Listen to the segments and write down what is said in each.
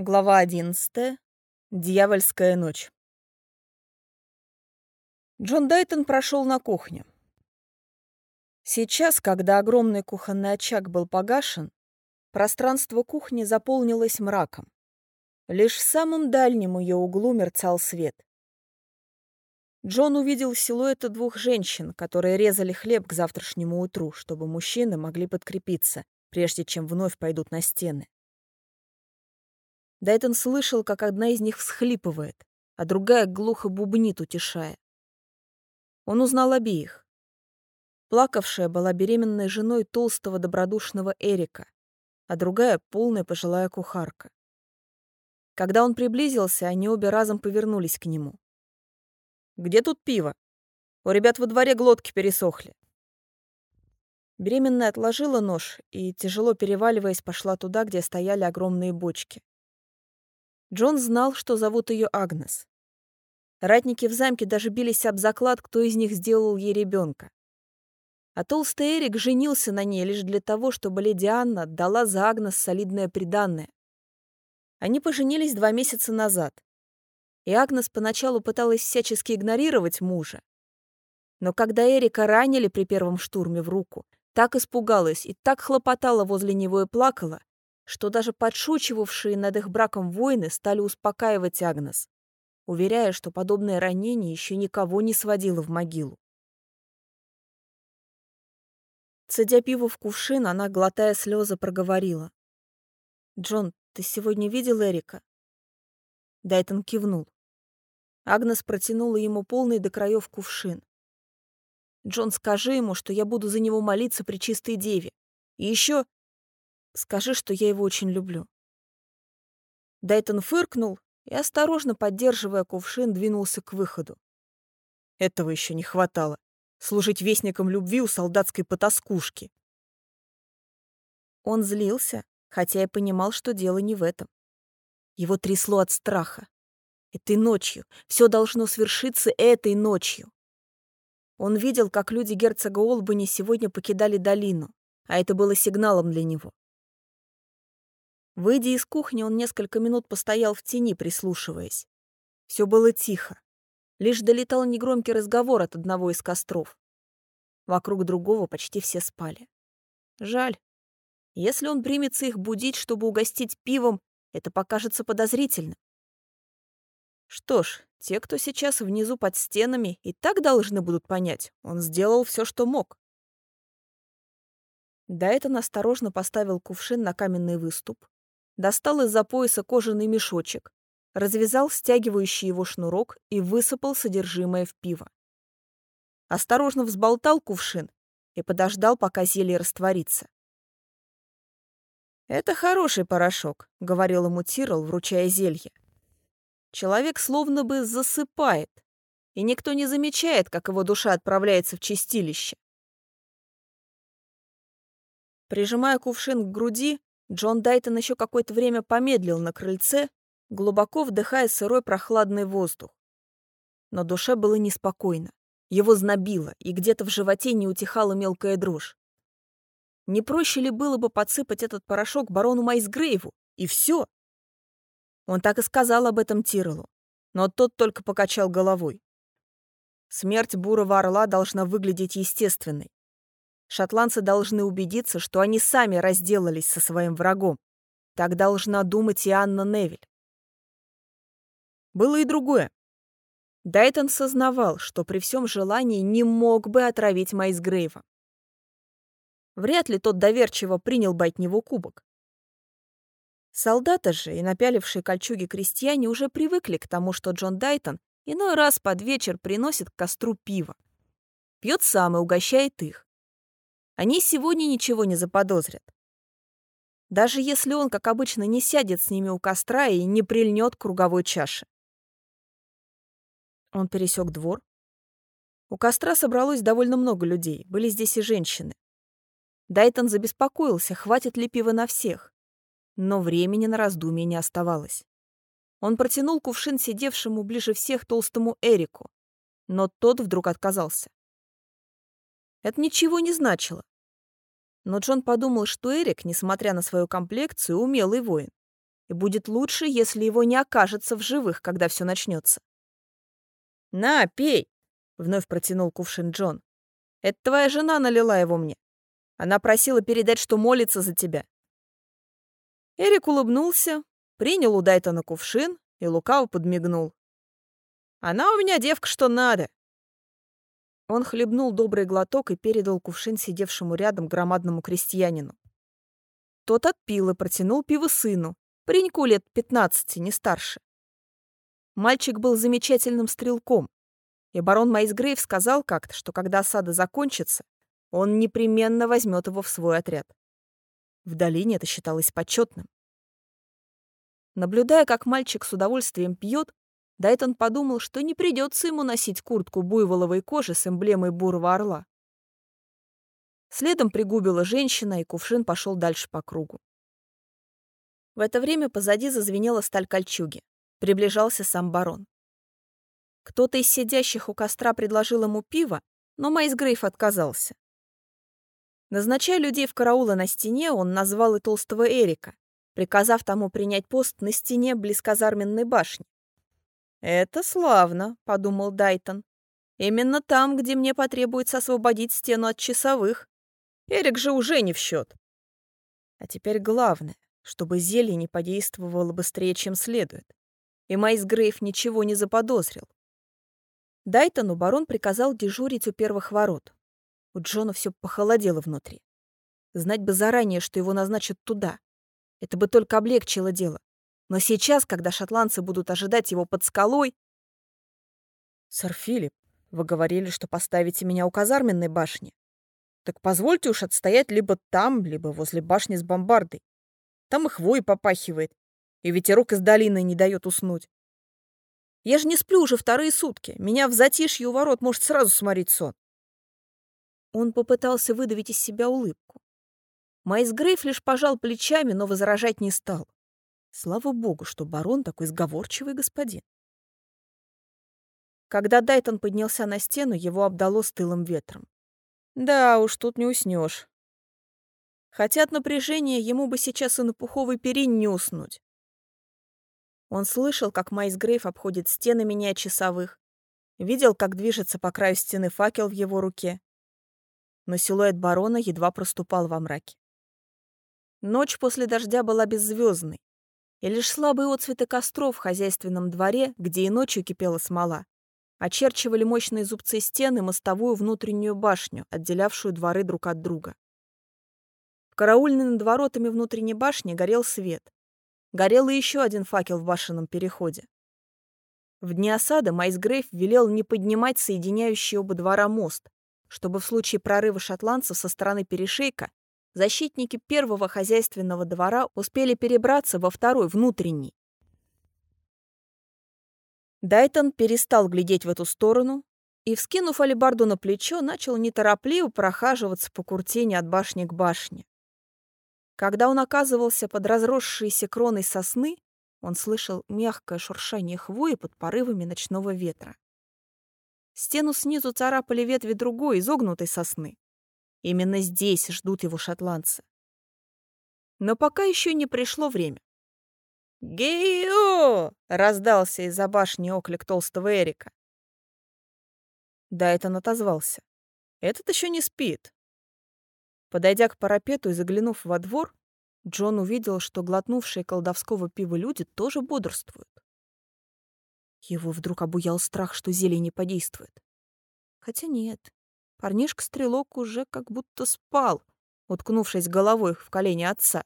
Глава 11. Дьявольская ночь. Джон Дайтон прошел на кухню. Сейчас, когда огромный кухонный очаг был погашен, пространство кухни заполнилось мраком. Лишь в самом дальнем ее углу мерцал свет. Джон увидел силуэты двух женщин, которые резали хлеб к завтрашнему утру, чтобы мужчины могли подкрепиться, прежде чем вновь пойдут на стены. Дайтон слышал, как одна из них всхлипывает, а другая глухо бубнит, утешая. Он узнал обеих. Плакавшая была беременной женой толстого добродушного Эрика, а другая — полная пожилая кухарка. Когда он приблизился, они обе разом повернулись к нему. «Где тут пиво? У ребят во дворе глотки пересохли». Беременная отложила нож и, тяжело переваливаясь, пошла туда, где стояли огромные бочки. Джон знал, что зовут ее Агнес. Ратники в замке даже бились об заклад, кто из них сделал ей ребенка. А толстый Эрик женился на ней лишь для того, чтобы леди Анна дала за Агнес солидное приданное. Они поженились два месяца назад. И Агнес поначалу пыталась всячески игнорировать мужа. Но когда Эрика ранили при первом штурме в руку, так испугалась и так хлопотала возле него и плакала, что даже подшучивавшие над их браком воины стали успокаивать Агнес, уверяя, что подобное ранение еще никого не сводило в могилу. Цедя пиво в кувшин, она, глотая слезы, проговорила. «Джон, ты сегодня видел Эрика?» Дайтон кивнул. Агнес протянула ему полный до краев кувшин. «Джон, скажи ему, что я буду за него молиться при чистой деве. И еще Скажи, что я его очень люблю». Дайтон фыркнул и, осторожно поддерживая кувшин, двинулся к выходу. Этого еще не хватало. Служить вестником любви у солдатской потаскушки. Он злился, хотя и понимал, что дело не в этом. Его трясло от страха. Этой ночью. Все должно свершиться этой ночью. Он видел, как люди герцога Олбани сегодня покидали долину, а это было сигналом для него. Выйдя из кухни, он несколько минут постоял в тени, прислушиваясь. Все было тихо. Лишь долетал негромкий разговор от одного из костров. Вокруг другого почти все спали. Жаль. Если он примется их будить, чтобы угостить пивом, это покажется подозрительным. Что ж, те, кто сейчас внизу под стенами, и так должны будут понять, он сделал все, что мог. Дайтон осторожно поставил кувшин на каменный выступ, достал из-за пояса кожаный мешочек, развязал стягивающий его шнурок и высыпал содержимое в пиво. Осторожно взболтал кувшин и подождал, пока зелье растворится. «Это хороший порошок», — говорил ему Тирл, вручая зелье. «Человек словно бы засыпает, и никто не замечает, как его душа отправляется в чистилище». Прижимая кувшин к груди, Джон Дайтон еще какое-то время помедлил на крыльце, глубоко вдыхая сырой прохладный воздух. Но душе было неспокойно. Его знобило, и где-то в животе не утихала мелкая дрожь. Не проще ли было бы подсыпать этот порошок барону Майсгрейву? И все. Он так и сказал об этом Тирелу, но тот только покачал головой. Смерть бурого орла должна выглядеть естественной. Шотландцы должны убедиться, что они сами разделались со своим врагом. Так должна думать и Анна Невиль. Было и другое. Дайтон сознавал, что при всем желании не мог бы отравить Майсгрейва. Вряд ли тот доверчиво принял бы от него кубок. Солдаты же и напялившие кольчуги крестьяне уже привыкли к тому, что Джон Дайтон иной раз под вечер приносит к костру пиво. Пьет сам и угощает их. Они сегодня ничего не заподозрят. Даже если он, как обычно, не сядет с ними у костра и не прильнет к круговой чаше. Он пересек двор. У костра собралось довольно много людей, были здесь и женщины. Дайтон забеспокоился, хватит ли пива на всех. Но времени на раздумье не оставалось. Он протянул кувшин сидевшему ближе всех толстому Эрику, но тот вдруг отказался. Это ничего не значило. Но Джон подумал, что Эрик, несмотря на свою комплекцию, умелый воин. и будет лучше, если его не окажется в живых, когда все начнется. «На, пей!» — вновь протянул кувшин Джон. «Это твоя жена налила его мне. Она просила передать, что молится за тебя». Эрик улыбнулся, принял у Дайтона кувшин и лукаво подмигнул. «Она у меня девка, что надо!» Он хлебнул добрый глоток и передал кувшин сидевшему рядом громадному крестьянину. Тот отпил и протянул пиво сыну, пареньку лет пятнадцати, не старше. Мальчик был замечательным стрелком, и барон Майсгрейв сказал как-то, что когда осада закончится, он непременно возьмет его в свой отряд. В долине это считалось почетным. Наблюдая, как мальчик с удовольствием пьет, Дайтон подумал, что не придется ему носить куртку буйволовой кожи с эмблемой бурого орла. Следом пригубила женщина, и кувшин пошел дальше по кругу. В это время позади зазвенела сталь кольчуги. Приближался сам барон. Кто-то из сидящих у костра предложил ему пиво, но Майсгрейв отказался. Назначая людей в караулы на стене, он назвал и толстого Эрика, приказав тому принять пост на стене близ казарменной башни. «Это славно», — подумал Дайтон. «Именно там, где мне потребуется освободить стену от часовых. Эрик же уже не в счет. А теперь главное, чтобы зелье не подействовало быстрее, чем следует. И Майс Грейв ничего не заподозрил. Дайтону барон приказал дежурить у первых ворот. У Джона все похолодело внутри. Знать бы заранее, что его назначат туда. Это бы только облегчило дело. Но сейчас, когда шотландцы будут ожидать его под скалой... «Сэр Филипп, вы говорили, что поставите меня у казарменной башни. Так позвольте уж отстоять либо там, либо возле башни с бомбардой. Там и хвой попахивает, и ветерок из долины не дает уснуть. Я же не сплю уже вторые сутки. Меня в затишье у ворот может сразу сморить сон. Он попытался выдавить из себя улыбку. Майс Грейв лишь пожал плечами, но возражать не стал. Слава богу, что барон такой сговорчивый господин. Когда Дайтон поднялся на стену, его обдало стылым ветром. Да уж, тут не уснешь. Хотя от напряжения ему бы сейчас и на пуховой перине не уснуть. Он слышал, как Майс Грейв обходит стены, меняя часовых. Видел, как движется по краю стены факел в его руке. Но силуэт барона едва проступал во мраке. Ночь после дождя была беззвездной и лишь слабые отцветы костров в хозяйственном дворе, где и ночью кипела смола, очерчивали мощные зубцы стены мостовую внутреннюю башню, отделявшую дворы друг от друга. В караульной над воротами внутренней башни горел свет. Горел и еще один факел в башенном переходе. В дни осады Майсгрейв велел не поднимать соединяющий оба двора мост, чтобы в случае прорыва шотландцев со стороны перешейка защитники первого хозяйственного двора успели перебраться во второй, внутренний. Дайтон перестал глядеть в эту сторону и, вскинув алебарду на плечо, начал неторопливо прохаживаться по куртине от башни к башне. Когда он оказывался под разросшейся кроной сосны, он слышал мягкое шуршание хвои под порывами ночного ветра. Стену снизу царапали ветви другой, изогнутой сосны. Именно здесь ждут его шотландцы. Но пока еще не пришло время. «Гео!» — раздался из-за башни оклик толстого Эрика. Да, это отозвался. Этот еще не спит. Подойдя к парапету и заглянув во двор, Джон увидел, что глотнувшие колдовского пива люди тоже бодрствуют. Его вдруг обуял страх, что зелье не подействует. Хотя нет, Парнишка-стрелок уже как будто спал, уткнувшись головой в колени отца.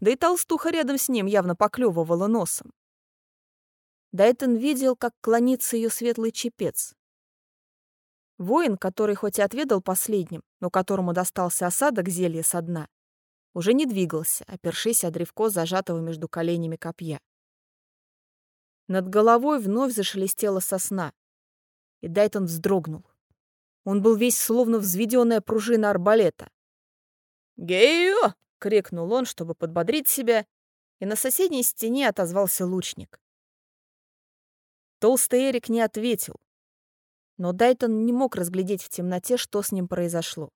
Да и толстуха рядом с ним явно поклевывала носом. Дайтон видел, как клонится ее светлый чепец. Воин, который хоть и отведал последним, но которому достался осадок зелья со дна, уже не двигался, опершись о древко зажатого между коленями копья. Над головой вновь зашелестела сосна, и Дайтон вздрогнул. Он был весь словно взведенная пружина арбалета. «Гео!» — крикнул он, чтобы подбодрить себя, и на соседней стене отозвался лучник. Толстый Эрик не ответил, но Дайтон не мог разглядеть в темноте, что с ним произошло.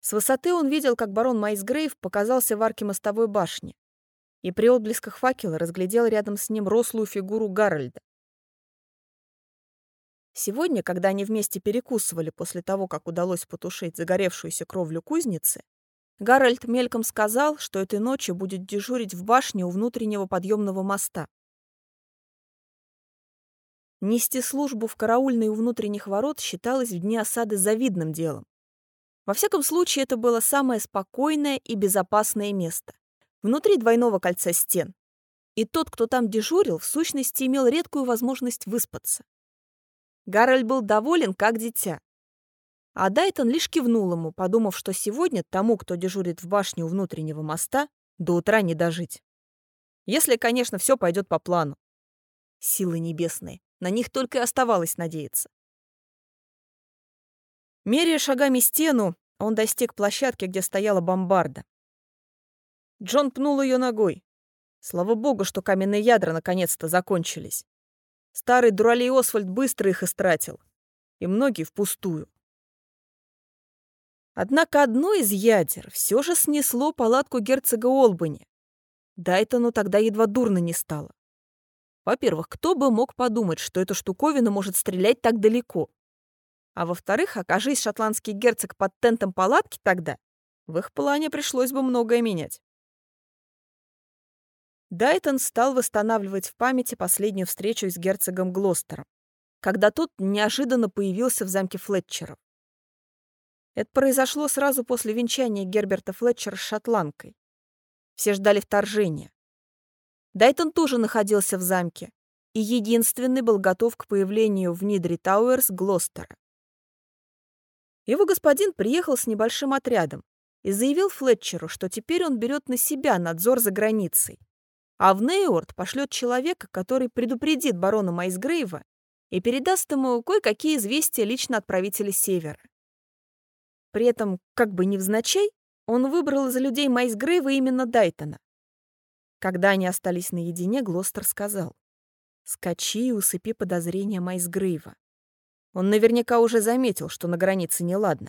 С высоты он видел, как барон Майсгрейв показался в арке мостовой башни. и при отблесках факела разглядел рядом с ним рослую фигуру Гарольда. Сегодня, когда они вместе перекусывали после того, как удалось потушить загоревшуюся кровлю кузницы, Гарольд мельком сказал, что этой ночью будет дежурить в башне у внутреннего подъемного моста. Нести службу в караульной у внутренних ворот считалось в дни осады завидным делом. Во всяком случае, это было самое спокойное и безопасное место. Внутри двойного кольца стен. И тот, кто там дежурил, в сущности имел редкую возможность выспаться. Гарольд был доволен, как дитя. А Дайтон лишь кивнул ему, подумав, что сегодня тому, кто дежурит в башне у внутреннего моста, до утра не дожить. Если, конечно, все пойдет по плану. Силы небесные, на них только и оставалось надеяться. Меряя шагами стену, он достиг площадки, где стояла бомбарда. Джон пнул ее ногой. Слава богу, что каменные ядра наконец-то закончились. Старый дуралей Освальд быстро их истратил. И многие впустую. Однако одно из ядер все же снесло палатку герцога Олбани. Дайтону тогда едва дурно не стало. Во-первых, кто бы мог подумать, что эта штуковина может стрелять так далеко? А во-вторых, окажись шотландский герцог под тентом палатки тогда, в их плане пришлось бы многое менять. Дайтон стал восстанавливать в памяти последнюю встречу с герцогом Глостером, когда тот неожиданно появился в замке Флетчеров. Это произошло сразу после венчания Герберта Флетчера с шотландкой. Все ждали вторжения. Дайтон тоже находился в замке, и единственный был готов к появлению в Нидри Тауэрс Глостера. Его господин приехал с небольшим отрядом и заявил Флетчеру, что теперь он берет на себя надзор за границей, а в Нейорд пошлет человека, который предупредит барона Майсгрейва и передаст ему кое-какие известия лично от правителя Севера. При этом, как бы невзначай, он выбрал из людей Майсгрейва именно Дайтона. Когда они остались наедине, Глостер сказал, «Скачи и усыпи подозрения Майсгрейва. Он наверняка уже заметил, что на границе неладно.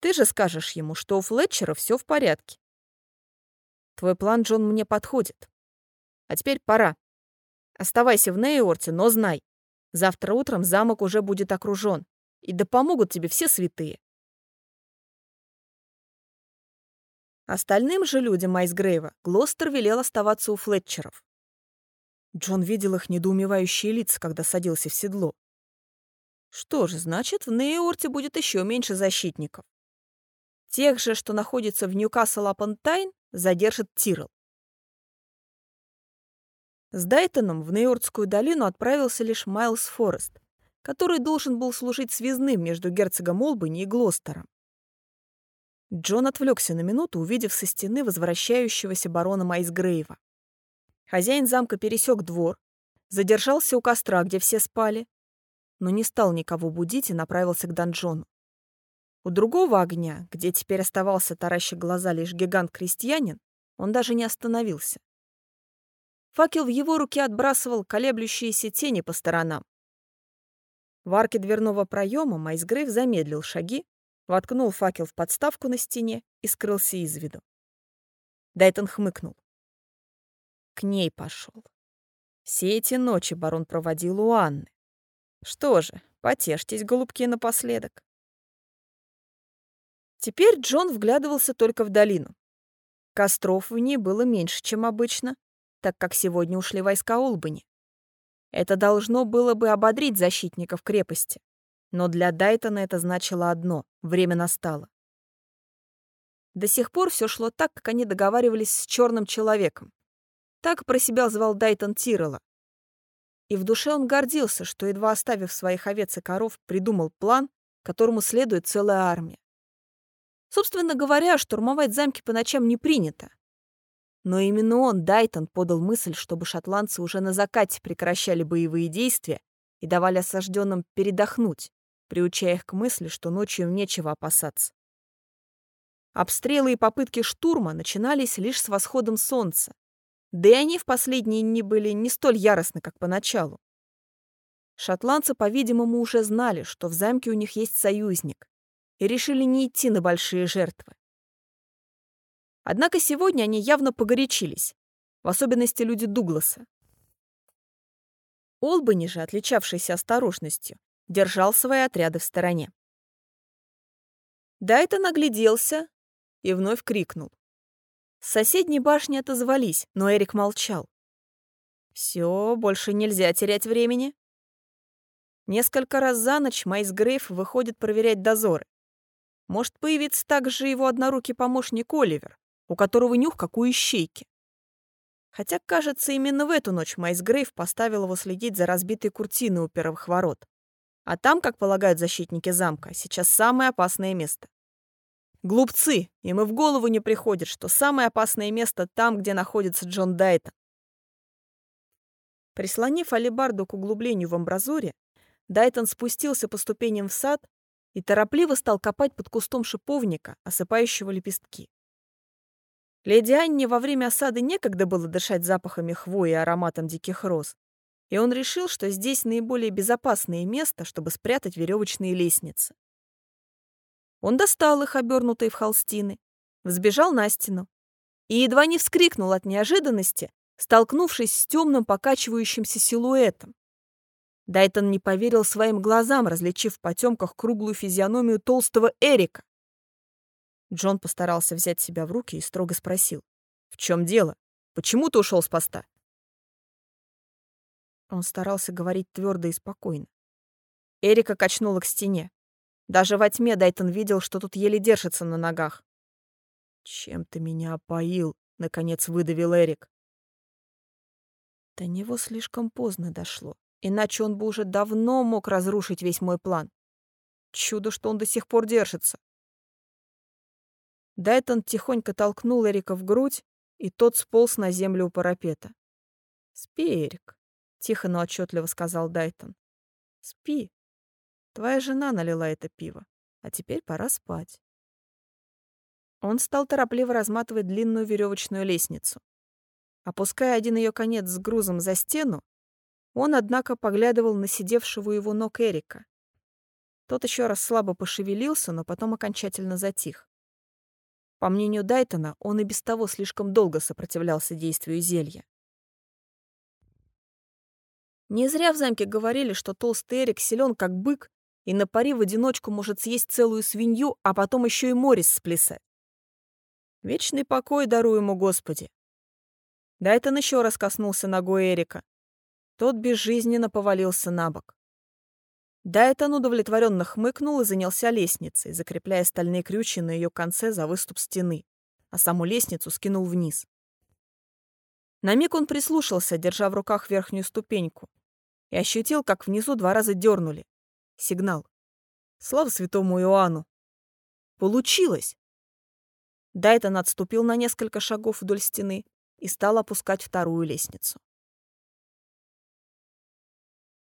Ты же скажешь ему, что у Флетчера все в порядке. Твой план, Джон, мне подходит. А теперь пора. Оставайся в Нейорте, но знай, завтра утром замок уже будет окружен, и да помогут тебе все святые. Остальным же людям Майсгрейва Глостер велел оставаться у Флетчеров. Джон видел их недоумевающие лица, когда садился в седло. Что же, значит, в Нейворте будет еще меньше защитников. Тех же, что находятся в Ньюкасл-Апон-Тайн, задержит Тирл. С Дайтоном в Нейвортскую долину отправился лишь Майлз Форест, который должен был служить связным между герцогом Олбани и Глостером. Джон отвлекся на минуту, увидев со стены возвращающегося барона Майсгрейва. Хозяин замка пересек двор, задержался у костра, где все спали, но не стал никого будить и направился к донжону. У другого огня, где теперь оставался тараща глаза лишь гигант-крестьянин, он даже не остановился. Факел в его руке отбрасывал колеблющиеся тени по сторонам. В арке дверного проема Майсгрейв замедлил шаги, воткнул факел в подставку на стене и скрылся из виду. Дайтон хмыкнул. К ней пошел. Все эти ночи барон проводил у Анны. Что же, потешьтесь, голубки, напоследок. Теперь Джон вглядывался только в долину. Костров в ней было меньше, чем обычно, так как сегодня ушли войска Олбани. Это должно было бы ободрить защитников крепости. Но для Дайтона это значило одно — время настало. До сих пор все шло так, как они договаривались с черным человеком. Так про себя звал Дайтон Тирола. И в душе он гордился, что, едва оставив своих овец и коров, придумал план, которому следует целая армия. Собственно говоря, штурмовать замки по ночам не принято. Но именно он, Дайтон, подал мысль, чтобы шотландцы уже на закате прекращали боевые действия и давали осажденным передохнуть, приучая их к мысли, что ночью им нечего опасаться. Обстрелы и попытки штурма начинались лишь с восходом солнца, да и они в последние дни были не столь яростны, как поначалу. Шотландцы, по-видимому, уже знали, что в замке у них есть союзник, и решили не идти на большие жертвы. Однако сегодня они явно погорячились в особенности люди Дугласа. Олбани же, отличавшийся осторожностью, держал свои отряды в стороне. Дайтон огляделся и вновь крикнул. С соседней башни отозвались, но Эрик молчал. Все, больше нельзя терять времени. Несколько раз за ночь Майс Грейв выходит проверять дозоры. Может появиться также его однорукий помощник Оливер, у которого нюх как у ищейки. Хотя, кажется, именно в эту ночь Майс Грейв поставил его следить за разбитой куртиной у первых ворот. А там, как полагают защитники замка, сейчас самое опасное место. Глупцы, им и в голову не приходит, что самое опасное место там, где находится Джон Дайтон. Прислонив алебарду к углублению в амбразуре, Дайтон спустился по ступеням в сад и торопливо стал копать под кустом шиповника, осыпающего лепестки. Леди Анне во время осады некогда было дышать запахами хвои и ароматом диких роз, и он решил, что здесь наиболее безопасное место, чтобы спрятать веревочные лестницы. Он достал их, обернутые в холстины, взбежал на стену и едва не вскрикнул от неожиданности, столкнувшись с темным покачивающимся силуэтом. Дайтон не поверил своим глазам, различив в потемках круглую физиономию толстого Эрика. Джон постарался взять себя в руки и строго спросил. «В чем дело? Почему ты ушел с поста?» Он старался говорить твердо и спокойно. Эрика качнула к стене. Даже во тьме Дайтон видел, что тут еле держится на ногах. «Чем ты меня опоил?» — наконец выдавил Эрик. До него слишком поздно дошло, иначе он бы уже давно мог разрушить весь мой план. Чудо, что он до сих пор держится. Дайтон тихонько толкнул Эрика в грудь, и тот сполз на землю у парапета. «Спи, Эрик», — тихо, но отчетливо сказал Дайтон. «Спи. Твоя жена налила это пиво, а теперь пора спать». Он стал торопливо разматывать длинную веревочную лестницу. Опуская один ее конец с грузом за стену, он, однако, поглядывал на сидевшего его ног Эрика. Тот еще раз слабо пошевелился, но потом окончательно затих. По мнению Дайтона, он и без того слишком долго сопротивлялся действию зелья. Не зря в замке говорили, что толстый Эрик силен как бык и на пари в одиночку может съесть целую свинью, а потом еще и Морис сплясать. Вечный покой даруй ему, Господи. Дайтон еще раз коснулся ногой Эрика. Тот безжизненно повалился на бок. Дайтон удовлетворенно хмыкнул и занялся лестницей, закрепляя стальные крючья на ее конце за выступ стены, а саму лестницу скинул вниз. На миг он прислушался, держа в руках верхнюю ступеньку, и ощутил, как внизу два раза дернули. Сигнал. Слава святому Иоанну! Получилось! Дайтон отступил на несколько шагов вдоль стены и стал опускать вторую лестницу.